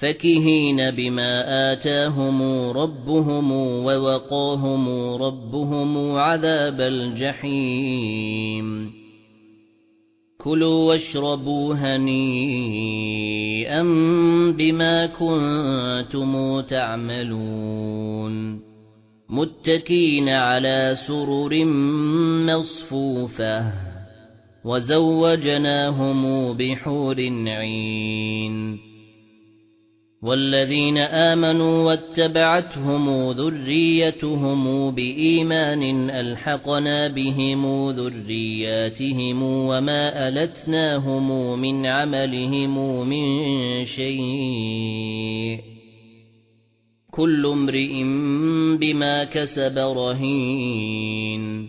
فَكِهِينَ بِمَا آتَاهُمْ رَبُّهُمْ وَوَقَاهُمْ رَبُّهُمْ عَذَابَ الْجَحِيمِ كُلُوا وَاشْرَبُوا هَنِيئًا بِمَا كُنتُمْ تَعْمَلُونَ مُتَّكِئِينَ عَلَى سُرُرٍ مَّصْفُوفَةٍ وَزَوَّجْنَاهُمْ بِحُورٍ عِينٍ وَالَّذِينَ آمَنُوا وَاتَّبَعَتْهُمْ ذُرِّيَّتُهُم بِإِيمَانٍ أَلْحَقْنَا بِهِمْ ذُرِّيَّاتِهِمْ وَمَا أَلَتْنَاهُم مِّنْ عَمَلِهِمْ مِنْ شَيْءٍ كُلُّ امْرِئٍ بِمَا كَسَبَ رَهِينٌ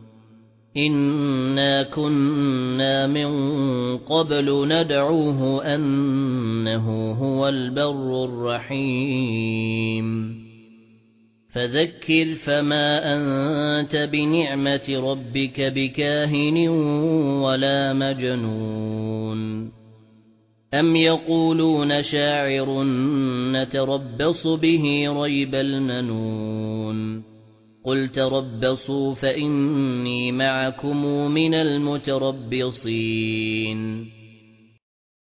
إِنَّا كُنَّا مِن قَبْلُ نَدْعُوهُ أَنَّهُ هُوَ الْبَرُّ الرَّحِيمُ فَذَكِّرْ فَمَا أَنْتَ بِنِعْمَةِ رَبِّكَ بِكَاهِنٍ وَلَا مَجْنُونٍ أَمْ يَقُولُونَ شَاعِرٌ نَتَرَبَّصُ بِهِ رَيْبَ الْمَنُونِ قُلْ تَرَبَّصُوا فَإِنِّي مَعَكُمْ مِنَ الْمُتَرَبِّصِينَ